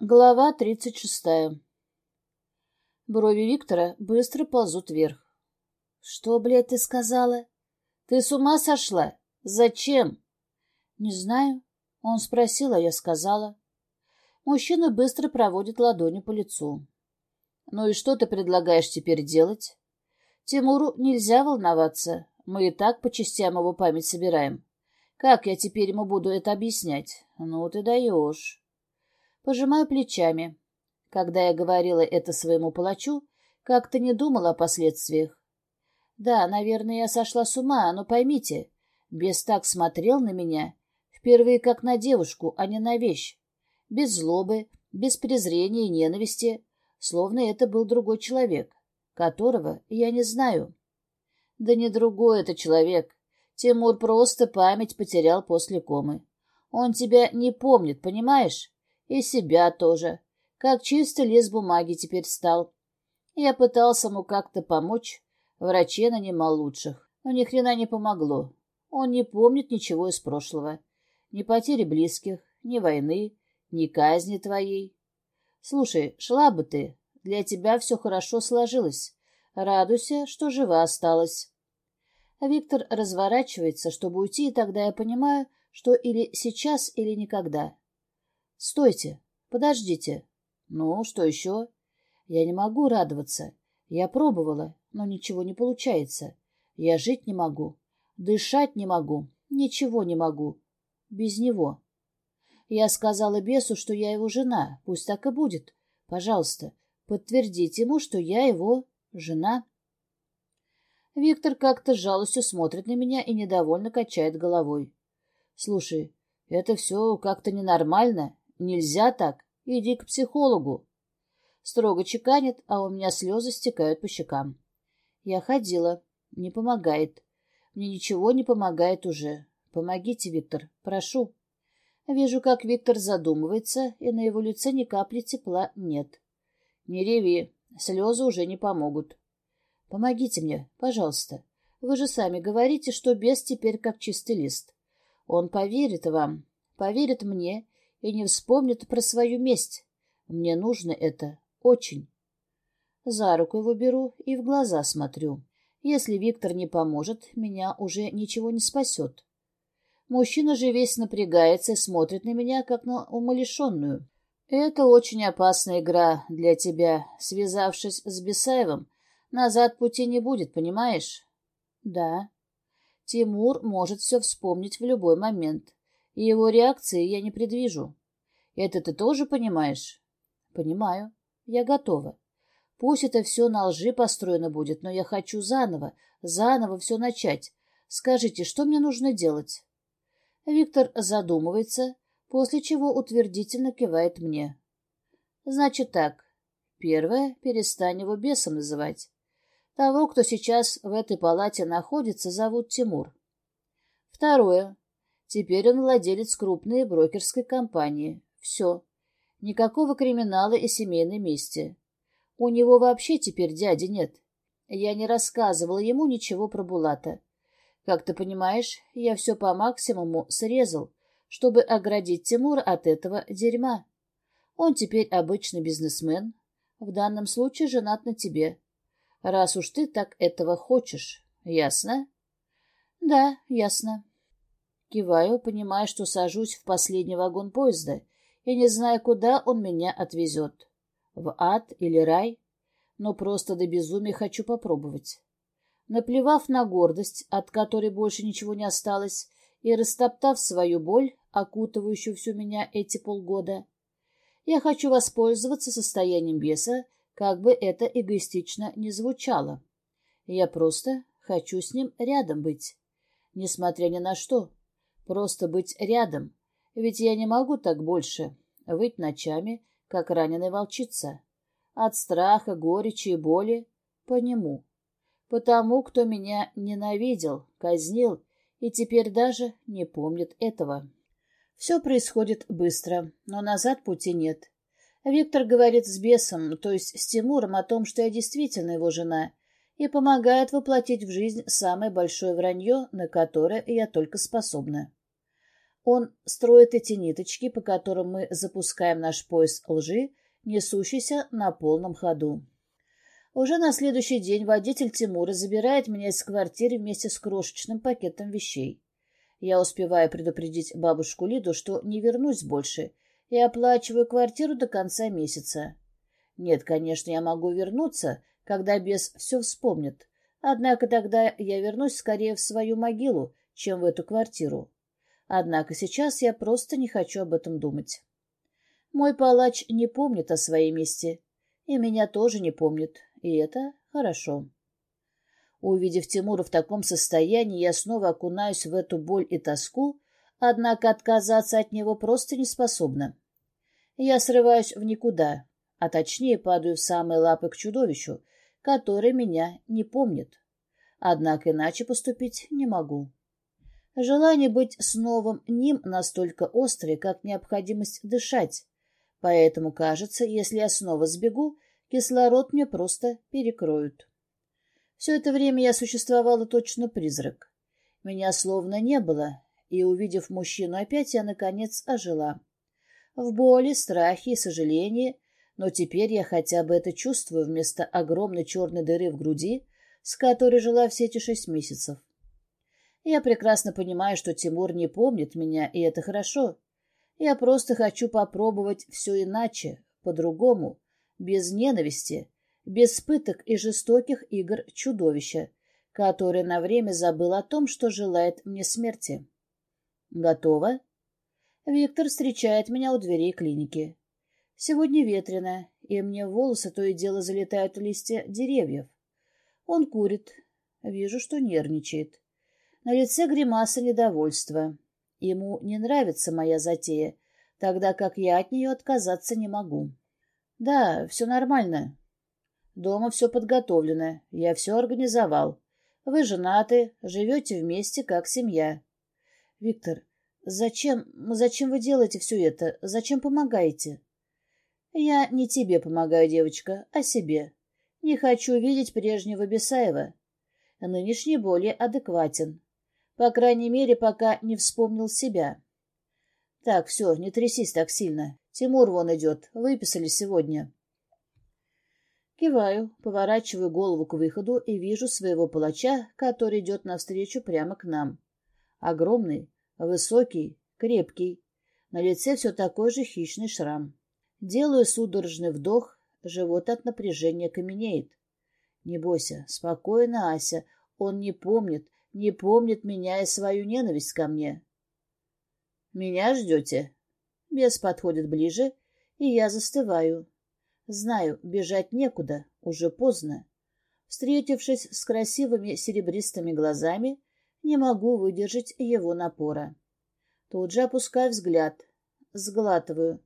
Глава тридцать шестая. Брови Виктора быстро ползут вверх. «Что, блядь, ты сказала? Ты с ума сошла? Зачем?» «Не знаю». Он спросил, а я сказала. Мужчина быстро проводит ладонью по лицу. «Ну и что ты предлагаешь теперь делать?» «Тимуру нельзя волноваться. Мы и так по частям его память собираем. Как я теперь ему буду это объяснять? Ну ты даешь». Пожимаю плечами. Когда я говорила это своему палачу, как-то не думала о последствиях. Да, наверное, я сошла с ума, но поймите, бес так смотрел на меня, впервые как на девушку, а не на вещь. Без злобы, без презрения и ненависти, словно это был другой человек, которого я не знаю. Да не другой это человек. Тимур просто память потерял после комы. Он тебя не помнит, понимаешь? И себя тоже. Как чистый лист бумаги теперь стал. Я пытался ему как-то помочь. Врачей нанимал лучших. Но ни хрена не помогло. Он не помнит ничего из прошлого. Ни потери близких, ни войны, ни казни твоей. Слушай, шла бы ты. Для тебя все хорошо сложилось. Радуйся, что жива осталась. Виктор разворачивается, чтобы уйти, и тогда я понимаю, что или сейчас, или никогда. Стойте, подождите. Ну, что еще? Я не могу радоваться. Я пробовала, но ничего не получается. Я жить не могу, дышать не могу, ничего не могу. Без него. Я сказала бесу, что я его жена. Пусть так и будет. Пожалуйста, подтвердите ему, что я его жена. Виктор как-то с жалостью смотрит на меня и недовольно качает головой. Слушай, это все как-то ненормально. Нельзя так. Иди к психологу. Строго чеканит, а у меня слезы стекают по щекам. Я ходила. Не помогает. Мне ничего не помогает уже. Помогите, Виктор, прошу. Вижу, как Виктор задумывается, и на его лице ни капли тепла нет. Не реви, слезы уже не помогут. Помогите мне, пожалуйста. Вы же сами говорите, что бес теперь как чистый лист. Он поверит вам, поверит мне и не вспомнит про свою месть. Мне нужно это очень. За руку его беру и в глаза смотрю. Если Виктор не поможет, меня уже ничего не спасет. Мужчина же весь напрягается и смотрит на меня, как на умалишенную. Это очень опасная игра для тебя. Связавшись с Бесаевым, назад пути не будет, понимаешь? Да. Тимур может все вспомнить в любой момент и его реакции я не предвижу. Это ты тоже понимаешь? Понимаю. Я готова. Пусть это все на лжи построено будет, но я хочу заново, заново все начать. Скажите, что мне нужно делать? Виктор задумывается, после чего утвердительно кивает мне. Значит так. Первое, перестань его бесом называть. Того, кто сейчас в этой палате находится, зовут Тимур. Второе, Теперь он владелец крупной брокерской компании. Все. Никакого криминала и семейной мести. У него вообще теперь дяди нет. Я не рассказывала ему ничего про Булата. Как ты понимаешь, я все по максимуму срезал, чтобы оградить Тимура от этого дерьма. Он теперь обычный бизнесмен, в данном случае женат на тебе. Раз уж ты так этого хочешь, ясно? Да, ясно. Киваю, понимая, что сажусь в последний вагон поезда и не знаю, куда он меня отвезет. В ад или рай? Но просто до безумия хочу попробовать. Наплевав на гордость, от которой больше ничего не осталось, и растоптав свою боль, окутывающую всю меня эти полгода, я хочу воспользоваться состоянием беса, как бы это эгоистично не звучало. Я просто хочу с ним рядом быть, несмотря ни на что. Просто быть рядом, ведь я не могу так больше выть ночами, как раненая волчица. От страха, горечи и боли по нему. Потому, кто меня ненавидел, казнил и теперь даже не помнит этого. Все происходит быстро, но назад пути нет. Виктор говорит с бесом, то есть с Тимуром, о том, что я действительно его жена, и помогает воплотить в жизнь самое большое вранье, на которое я только способна. Он строит эти ниточки, по которым мы запускаем наш пояс лжи, несущийся на полном ходу. Уже на следующий день водитель Тимура забирает меня из квартиры вместе с крошечным пакетом вещей. Я успеваю предупредить бабушку Лиду, что не вернусь больше, и оплачиваю квартиру до конца месяца. Нет, конечно, я могу вернуться, когда бес все вспомнит, однако тогда я вернусь скорее в свою могилу, чем в эту квартиру. Однако сейчас я просто не хочу об этом думать. Мой палач не помнит о своей мести, и меня тоже не помнит, и это хорошо. Увидев Тимура в таком состоянии, я снова окунаюсь в эту боль и тоску, однако отказаться от него просто не способна. Я срываюсь в никуда, а точнее падаю в самые лапы к чудовищу, которое меня не помнит. Однако иначе поступить не могу. Желание быть с новым ним настолько острое, как необходимость дышать, поэтому, кажется, если я снова сбегу, кислород мне просто перекроют. Все это время я существовала точно призрак. Меня словно не было, и, увидев мужчину опять, я, наконец, ожила. В боли, страхе и сожалении, но теперь я хотя бы это чувствую вместо огромной черной дыры в груди, с которой жила все эти шесть месяцев. Я прекрасно понимаю, что Тимур не помнит меня, и это хорошо. Я просто хочу попробовать все иначе, по-другому, без ненависти, без пыток и жестоких игр чудовища, которое на время забыл о том, что желает мне смерти. Готово? Виктор встречает меня у дверей клиники. Сегодня ветрено, и мне волосы то и дело залетают листья деревьев. Он курит. Вижу, что нервничает. На лице гримаса недовольства. Ему не нравится моя затея, тогда как я от нее отказаться не могу. Да, все нормально. Дома все подготовлено, я все организовал. Вы женаты, живете вместе, как семья. Виктор, зачем, зачем вы делаете все это? Зачем помогаете? Я не тебе помогаю, девочка, а себе. Не хочу видеть прежнего Бесаева. Нынешний более адекватен. По крайней мере, пока не вспомнил себя. Так, все, не трясись так сильно. Тимур вон идет, выписали сегодня. Киваю, поворачиваю голову к выходу и вижу своего палача, который идет навстречу прямо к нам. Огромный, высокий, крепкий. На лице все такой же хищный шрам. Делаю судорожный вдох, живот от напряжения каменеет. Не бойся, спокойно, Ася, он не помнит, не помнит меня и свою ненависть ко мне. «Меня ждете?» Бес подходит ближе, и я застываю. Знаю, бежать некуда, уже поздно. Встретившись с красивыми серебристыми глазами, не могу выдержать его напора. Тут же опускаю взгляд, сглатываю.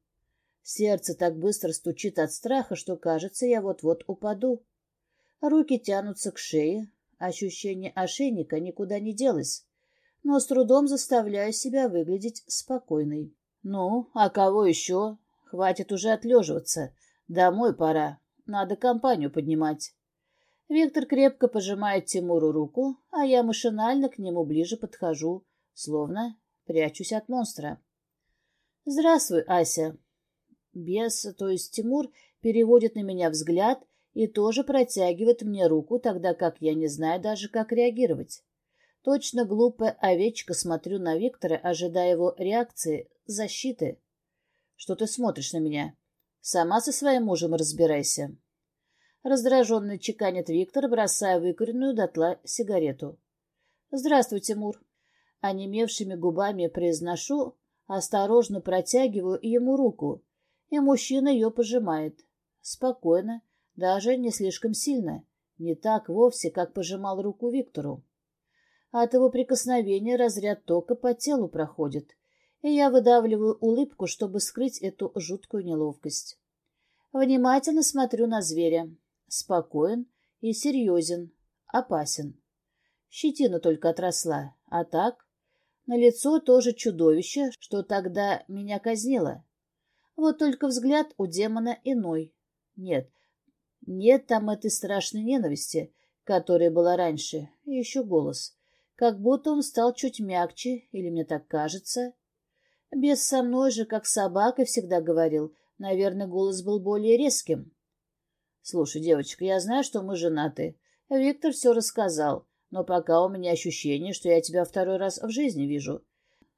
Сердце так быстро стучит от страха, что, кажется, я вот-вот упаду. Руки тянутся к шее, ощущение ошейника никуда не делось, но с трудом заставляю себя выглядеть спокойной. «Ну, а кого еще? Хватит уже отлеживаться. Домой пора. Надо компанию поднимать. Виктор крепко пожимает Тимуру руку, а я машинально к нему ближе подхожу, словно прячусь от монстра. «Здравствуй, Ася». Бес, то есть Тимур, переводит на меня взгляд и тоже протягивает мне руку, тогда как я не знаю даже, как реагировать. Точно глупая овечка смотрю на Виктора, ожидая его реакции, защиты. «Что ты смотришь на меня?» Сама со своим мужем разбирайся. Раздраженно чеканит Виктор, бросая выкуренную дотла сигарету. «Здравствуй, Тимур». Онемевшими губами произношу, осторожно протягиваю ему руку, и мужчина ее пожимает. Спокойно, даже не слишком сильно, не так вовсе, как пожимал руку Виктору. От его прикосновения разряд тока по телу проходит, и я выдавливаю улыбку, чтобы скрыть эту жуткую неловкость. Внимательно смотрю на зверя. Спокоен и серьезен, опасен. Щетина только отросла, а так... На лицо тоже чудовище, что тогда меня казнило. Вот только взгляд у демона иной. Нет, нет там этой страшной ненависти, которая была раньше, и еще голос. Как будто он стал чуть мягче, или мне так кажется. Без со мной же, как собака, всегда говорил. Наверное, голос был более резким. Слушай, девочка, я знаю, что мы женаты. Виктор все рассказал, но пока у меня ощущение, что я тебя второй раз в жизни вижу.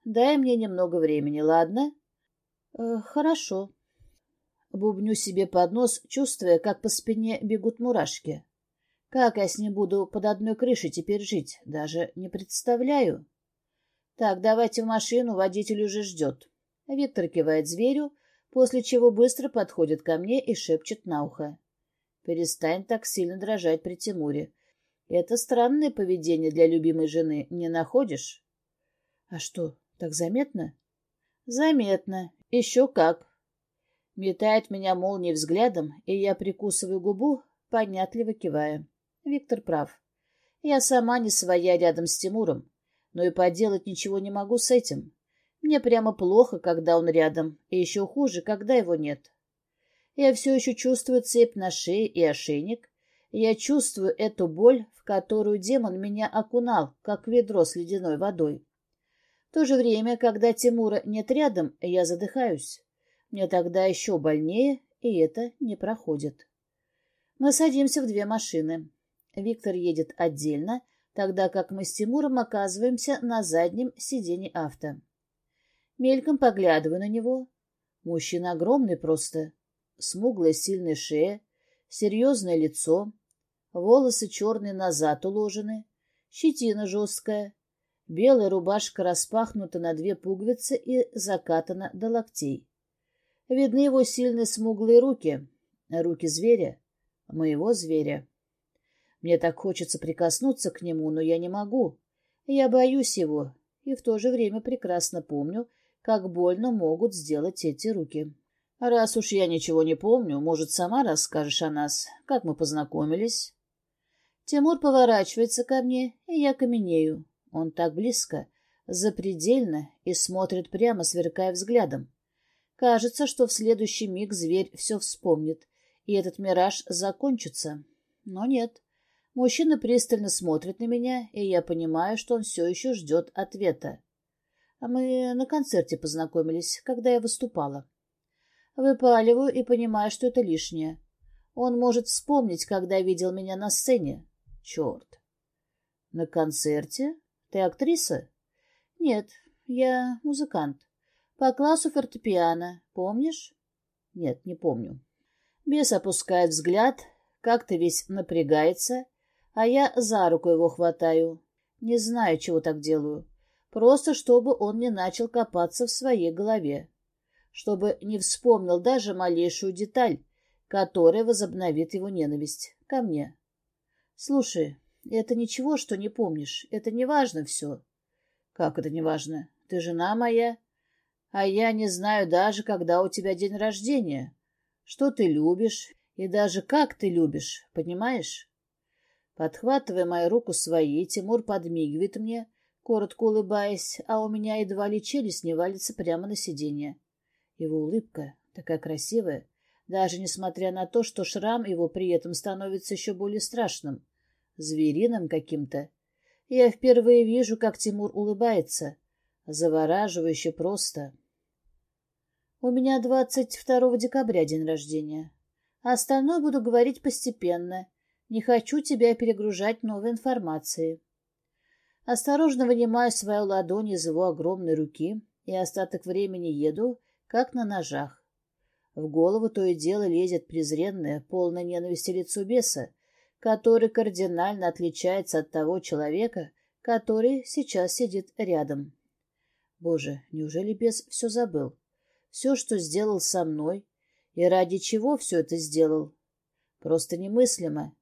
Дай мне немного времени, ладно? Э, хорошо. Бубню себе под нос, чувствуя, как по спине бегут мурашки. Как я с ним буду под одной крышей теперь жить, даже не представляю. Так, давайте в машину, водитель уже ждет. Виктор кивает зверю, после чего быстро подходит ко мне и шепчет на ухо. Перестань так сильно дрожать при Тимуре. Это странное поведение для любимой жены, не находишь? А что, так заметно? Заметно. Еще как. Метает меня молнией взглядом, и я прикусываю губу, понятливо кивая. Виктор прав. Я сама не своя рядом с Тимуром, но и поделать ничего не могу с этим. Мне прямо плохо, когда он рядом, и еще хуже, когда его нет. Я все еще чувствую цепь на шее и ошейник. Я чувствую эту боль, в которую демон меня окунал, как ведро с ледяной водой. В то же время, когда Тимура нет рядом, я задыхаюсь. Мне тогда еще больнее, и это не проходит. Мы садимся в две машины. Виктор едет отдельно, тогда как мы с Тимуром оказываемся на заднем сиденье авто. Мельком поглядываю на него. Мужчина огромный просто. Смуглая сильная шея, серьезное лицо, волосы черные назад уложены, щетина жесткая, белая рубашка распахнута на две пуговицы и закатана до локтей. Видны его сильные смуглые руки, руки зверя, моего зверя. Мне так хочется прикоснуться к нему, но я не могу. Я боюсь его и в то же время прекрасно помню, как больно могут сделать эти руки. Раз уж я ничего не помню, может, сама расскажешь о нас, как мы познакомились? Тимур поворачивается ко мне, и я каменею. Он так близко, запредельно и смотрит прямо, сверкая взглядом. Кажется, что в следующий миг зверь все вспомнит, и этот мираж закончится. Но нет. Мужчина пристально смотрит на меня, и я понимаю, что он все еще ждет ответа. А мы на концерте познакомились, когда я выступала. Выпаливаю и понимаю, что это лишнее. Он может вспомнить, когда видел меня на сцене. Черт. На концерте? Ты актриса? Нет, я музыкант. По классу фортепиано. Помнишь? Нет, не помню. Бес опускает взгляд, как-то весь напрягается, а я за руку его хватаю. Не знаю, чего так делаю. Просто чтобы он не начал копаться в своей голове. Чтобы не вспомнил даже малейшую деталь, которая возобновит его ненависть ко мне. Слушай, это ничего, что не помнишь. Это не важно все. Как это не важно? Ты жена моя, а я не знаю даже, когда у тебя день рождения, что ты любишь и даже как ты любишь, понимаешь? Подхватывая мою руку своей, Тимур подмигивает мне, коротко улыбаясь, а у меня едва ли челюсть не валится прямо на сиденье. Его улыбка такая красивая, даже несмотря на то, что шрам его при этом становится еще более страшным, звериным каким-то. Я впервые вижу, как Тимур улыбается, завораживающе просто. У меня 22 декабря день рождения. Остальное буду говорить постепенно. Не хочу тебя перегружать новой информацией. Осторожно вынимаю свою ладонь из его огромной руки и остаток времени еду, как на ножах. В голову то и дело лезет презренное, полное ненависти лицо беса, который кардинально отличается от того человека, который сейчас сидит рядом. Боже, неужели бес все забыл? Все, что сделал со мной, и ради чего все это сделал. Просто немыслимо,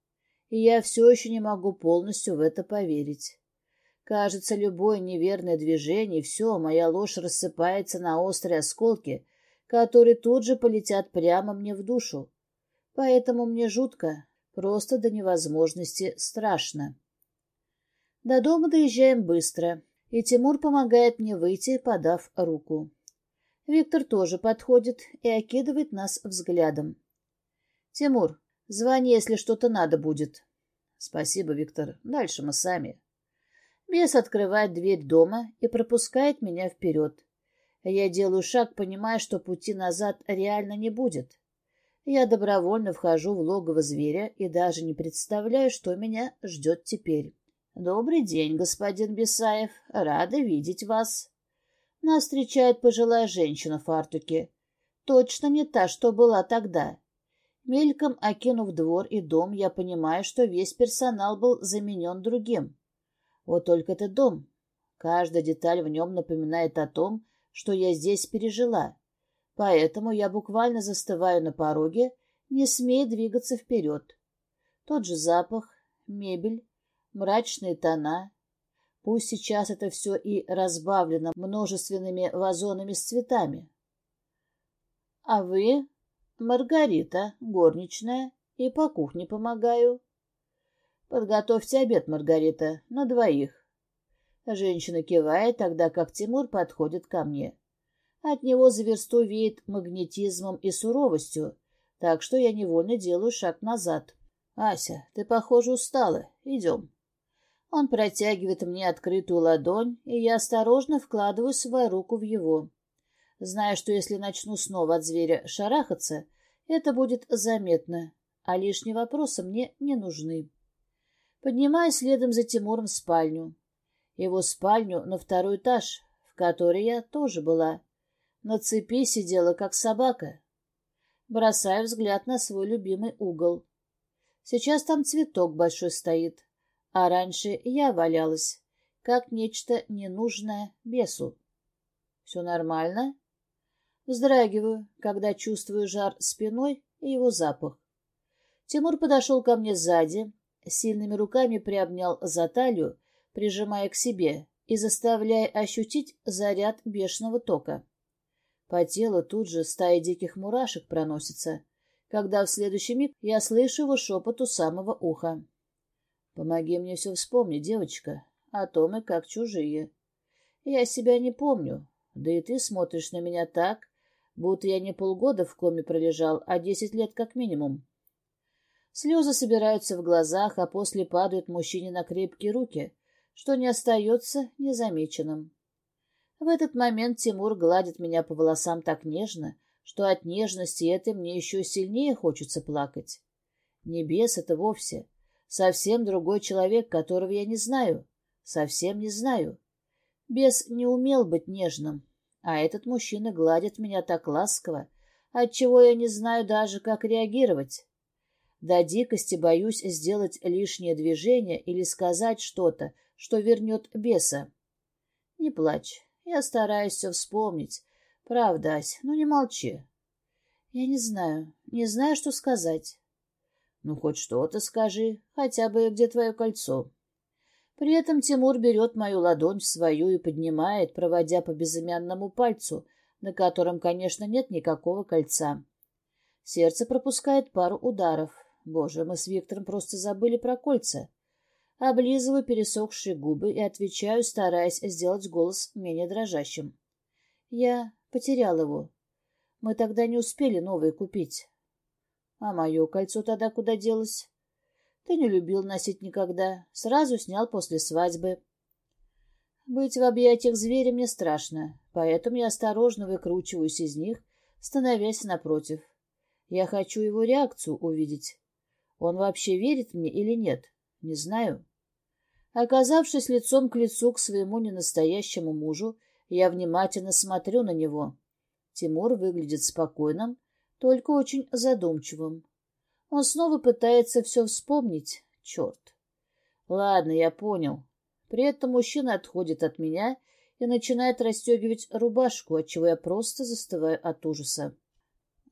и я все еще не могу полностью в это поверить. Кажется, любое неверное движение, все, моя ложь рассыпается на острые осколки, которые тут же полетят прямо мне в душу. Поэтому мне жутко, просто до невозможности страшно. До дома доезжаем быстро, и Тимур помогает мне выйти, подав руку. Виктор тоже подходит и окидывает нас взглядом. «Тимур, звони, если что-то надо будет». «Спасибо, Виктор. Дальше мы сами». Бес открывает дверь дома и пропускает меня вперед. Я делаю шаг, понимая, что пути назад реально не будет. Я добровольно вхожу в логово зверя и даже не представляю, что меня ждет теперь. «Добрый день, господин Бесаев. Рада видеть вас». Нас встречает пожилая женщина в фартуке. Точно не та, что была тогда. Мельком окинув двор и дом, я понимаю, что весь персонал был заменен другим. Вот только это дом. Каждая деталь в нем напоминает о том, что я здесь пережила. Поэтому я буквально застываю на пороге, не смея двигаться вперед. Тот же запах, мебель, мрачные тона. Пусть сейчас это все и разбавлено множественными вазонами с цветами. А вы, Маргарита, горничная, и по кухне помогаю. Подготовьте обед, Маргарита, на двоих. Женщина кивает, тогда как Тимур подходит ко мне. От него за версту веет магнетизмом и суровостью, так что я невольно делаю шаг назад. «Ася, ты, похоже, устала. Идем». Он протягивает мне открытую ладонь, и я осторожно вкладываю свою руку в его. Зная, что если начну снова от зверя шарахаться, это будет заметно, а лишние вопросы мне не нужны. Поднимаюсь следом за Тимуром в спальню. Его спальню на второй этаж, в которой я тоже была. На цепи сидела, как собака. Бросаю взгляд на свой любимый угол. Сейчас там цветок большой стоит, а раньше я валялась, как нечто ненужное бесу. Все нормально? Вздрагиваю, когда чувствую жар спиной и его запах. Тимур подошел ко мне сзади, сильными руками приобнял за талию, прижимая к себе и заставляя ощутить заряд бешеного тока. По телу тут же стая диких мурашек проносится, когда в следующий миг я слышу его шепот у самого уха. «Помоги мне все вспомнить, девочка, а то мы как чужие. Я себя не помню, да и ты смотришь на меня так, будто я не полгода в коме пролежал, а десять лет как минимум». Слезы собираются в глазах, а после падают мужчине на крепкие руки, что не остается незамеченным. В этот момент Тимур гладит меня по волосам так нежно, что от нежности этой мне еще сильнее хочется плакать. Небес это вовсе. Совсем другой человек, которого я не знаю. Совсем не знаю. Бес не умел быть нежным, а этот мужчина гладит меня так ласково, отчего я не знаю даже, как реагировать. До дикости боюсь сделать лишнее движение или сказать что-то, что вернет беса. Не плачь, я стараюсь все вспомнить. Правда, Ась, ну не молчи. Я не знаю, не знаю, что сказать. Ну, хоть что-то скажи, хотя бы где твое кольцо. При этом Тимур берет мою ладонь в свою и поднимает, проводя по безымянному пальцу, на котором, конечно, нет никакого кольца. Сердце пропускает пару ударов. Боже, мы с Виктором просто забыли про кольца. Облизываю пересохшие губы и отвечаю, стараясь сделать голос менее дрожащим. Я потерял его. Мы тогда не успели новые купить. А мое кольцо тогда куда делось? Ты не любил носить никогда. Сразу снял после свадьбы. Быть в объятиях зверя мне страшно, поэтому я осторожно выкручиваюсь из них, становясь напротив. Я хочу его реакцию увидеть. Он вообще верит мне или нет? Не знаю. Оказавшись лицом к лицу к своему ненастоящему мужу, я внимательно смотрю на него. Тимур выглядит спокойным, только очень задумчивым. Он снова пытается все вспомнить. Черт. Ладно, я понял. При этом мужчина отходит от меня и начинает расстегивать рубашку, отчего я просто застываю от ужаса.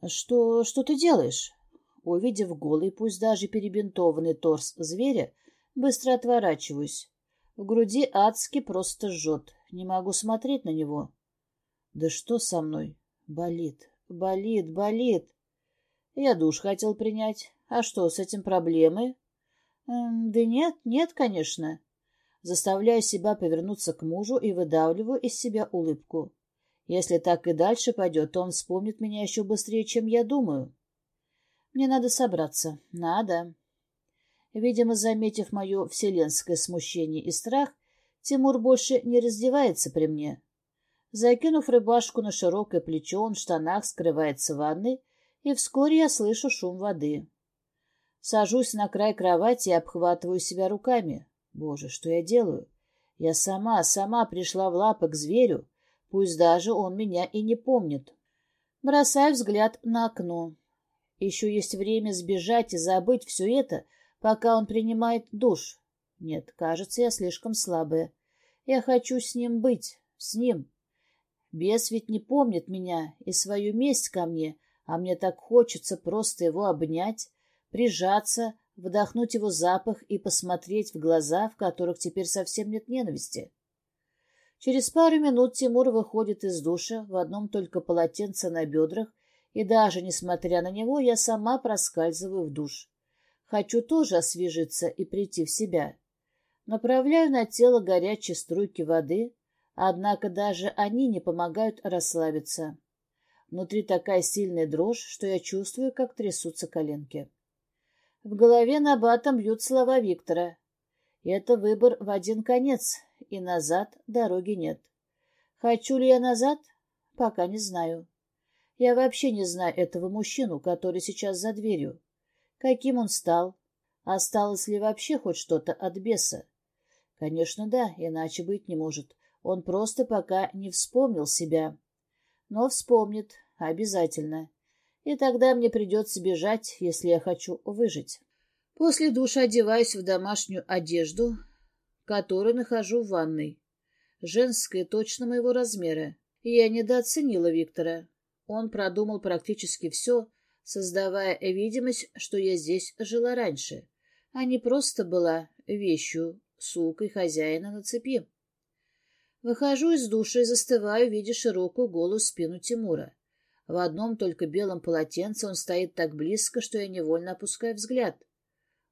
«Что... что ты делаешь?» Увидев голый, пусть даже перебинтованный торс зверя, Быстро отворачиваюсь. В груди адски просто жжет. Не могу смотреть на него. Да что со мной? Болит, болит, болит. Я душ хотел принять. А что, с этим проблемы? Эм, да нет, нет, конечно. Заставляю себя повернуться к мужу и выдавливаю из себя улыбку. Если так и дальше пойдет, то он вспомнит меня еще быстрее, чем я думаю. Мне надо собраться. Надо. Видимо, заметив мое вселенское смущение и страх, Тимур больше не раздевается при мне. Закинув рыбашку на широкое плечо, он в штанах скрывается в ванной, и вскоре я слышу шум воды. Сажусь на край кровати и обхватываю себя руками. Боже, что я делаю? Я сама, сама пришла в лапы к зверю, пусть даже он меня и не помнит. Бросаю взгляд на окно. Еще есть время сбежать и забыть все это, пока он принимает душ. Нет, кажется, я слишком слабая. Я хочу с ним быть, с ним. Бес ведь не помнит меня и свою месть ко мне, а мне так хочется просто его обнять, прижаться, вдохнуть его запах и посмотреть в глаза, в которых теперь совсем нет ненависти. Через пару минут Тимур выходит из душа в одном только полотенце на бедрах, и даже несмотря на него, я сама проскальзываю в душ. Хочу тоже освежиться и прийти в себя. Направляю на тело горячие струйки воды, однако даже они не помогают расслабиться. Внутри такая сильная дрожь, что я чувствую, как трясутся коленки. В голове на батом бьют слова Виктора. Это выбор в один конец, и назад дороги нет. Хочу ли я назад? Пока не знаю. Я вообще не знаю этого мужчину, который сейчас за дверью. Каким он стал? Осталось ли вообще хоть что-то от беса? Конечно, да, иначе быть не может. Он просто пока не вспомнил себя. Но вспомнит, обязательно. И тогда мне придется бежать, если я хочу выжить. После душа одеваюсь в домашнюю одежду, которую нахожу в ванной. Женская, точно моего размера. Я недооценила Виктора. Он продумал практически все, создавая видимость, что я здесь жила раньше, а не просто была вещью, сукой хозяина на цепи. Выхожу из души и застываю, видя широкую голую спину Тимура. В одном только белом полотенце он стоит так близко, что я невольно опускаю взгляд.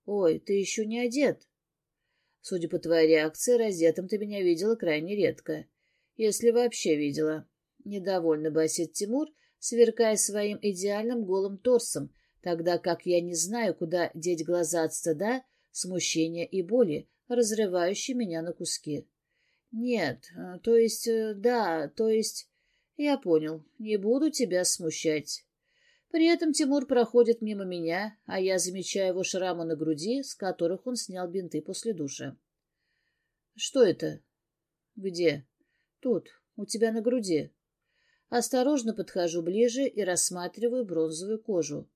«Ой, ты еще не одет!» Судя по твоей реакции, раздетым ты меня видела крайне редко. Если вообще видела. Недовольно басит Тимур, сверкая своим идеальным голым торсом, тогда как я не знаю, куда деть глаза от стыда, смущения и боли, разрывающие меня на куски. Нет, э, то есть, э, да, то есть... Я понял, не буду тебя смущать. При этом Тимур проходит мимо меня, а я замечаю его шрамы на груди, с которых он снял бинты после душа. Что это? Где? Тут, у тебя на груди. Осторожно подхожу ближе и рассматриваю бронзовую кожу.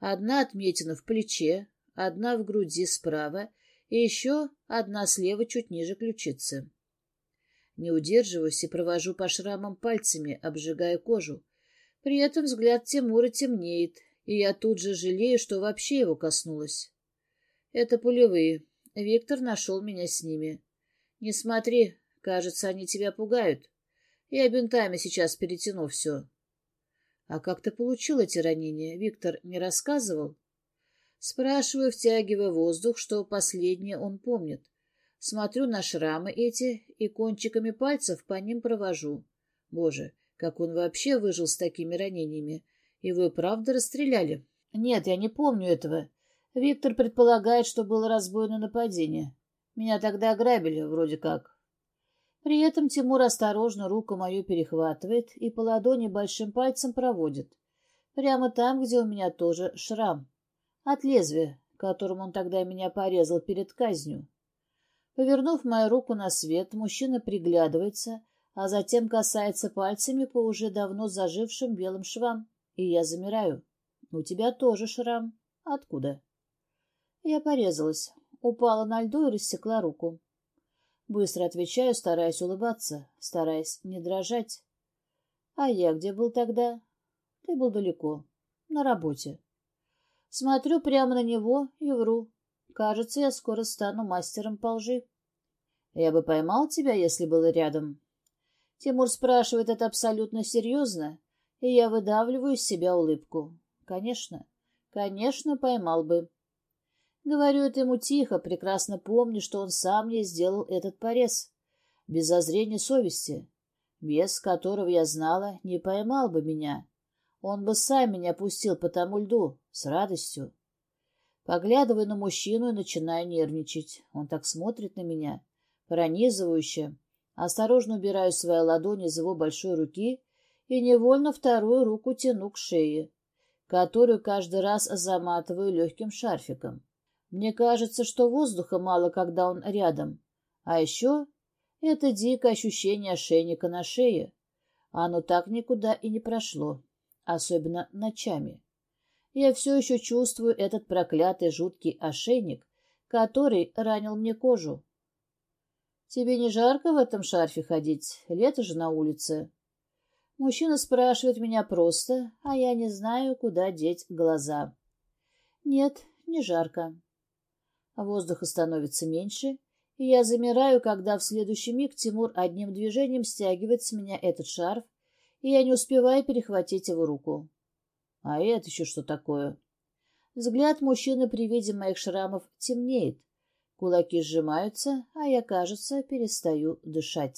Одна отметина в плече, одна в груди справа и еще одна слева чуть ниже ключицы. Не удерживаюсь и провожу по шрамам пальцами, обжигая кожу. При этом взгляд Тимура темнеет, и я тут же жалею, что вообще его коснулась. Это пулевые. Виктор нашел меня с ними. Не смотри, кажется, они тебя пугают. Я бинтами сейчас перетяну все. А как ты получил эти ранения? Виктор не рассказывал? Спрашиваю, втягивая воздух, что последнее он помнит. Смотрю на шрамы эти и кончиками пальцев по ним провожу. Боже, как он вообще выжил с такими ранениями? Его и правда расстреляли? Нет, я не помню этого. Виктор предполагает, что было разбойное нападение. Меня тогда ограбили, вроде как. При этом Тимур осторожно руку мою перехватывает и по ладони большим пальцем проводит. Прямо там, где у меня тоже шрам. От лезвия, которым он тогда меня порезал перед казнью. Повернув мою руку на свет, мужчина приглядывается, а затем касается пальцами по уже давно зажившим белым швам, и я замираю. У тебя тоже шрам. Откуда? Я порезалась, упала на льду и рассекла руку. Быстро отвечаю, стараясь улыбаться, стараясь не дрожать. А я где был тогда? Ты был далеко, на работе. Смотрю прямо на него и вру. Кажется, я скоро стану мастером по лжи. Я бы поймал тебя, если был рядом. Тимур спрашивает это абсолютно серьезно, и я выдавливаю из себя улыбку. Конечно, конечно, поймал бы. Говорю это ему тихо, прекрасно помню, что он сам мне сделал этот порез. Без зазрения совести. Без которого я знала, не поймал бы меня. Он бы сам меня пустил по тому льду, с радостью. Поглядываю на мужчину и начинаю нервничать. Он так смотрит на меня, пронизывающе, Осторожно убираю свои ладони из его большой руки и невольно вторую руку тяну к шее, которую каждый раз заматываю легким шарфиком. Мне кажется, что воздуха мало, когда он рядом. А еще это дикое ощущение ошейника на шее. Оно так никуда и не прошло, особенно ночами. Я все еще чувствую этот проклятый жуткий ошейник, который ранил мне кожу. Тебе не жарко в этом шарфе ходить? Лето же на улице. Мужчина спрашивает меня просто, а я не знаю, куда деть глаза. Нет, не жарко. Воздуха становится меньше, и я замираю, когда в следующий миг Тимур одним движением стягивает с меня этот шарф, и я не успеваю перехватить его руку. А это еще что такое? Взгляд мужчины при виде моих шрамов темнеет. Кулаки сжимаются, а я, кажется, перестаю дышать.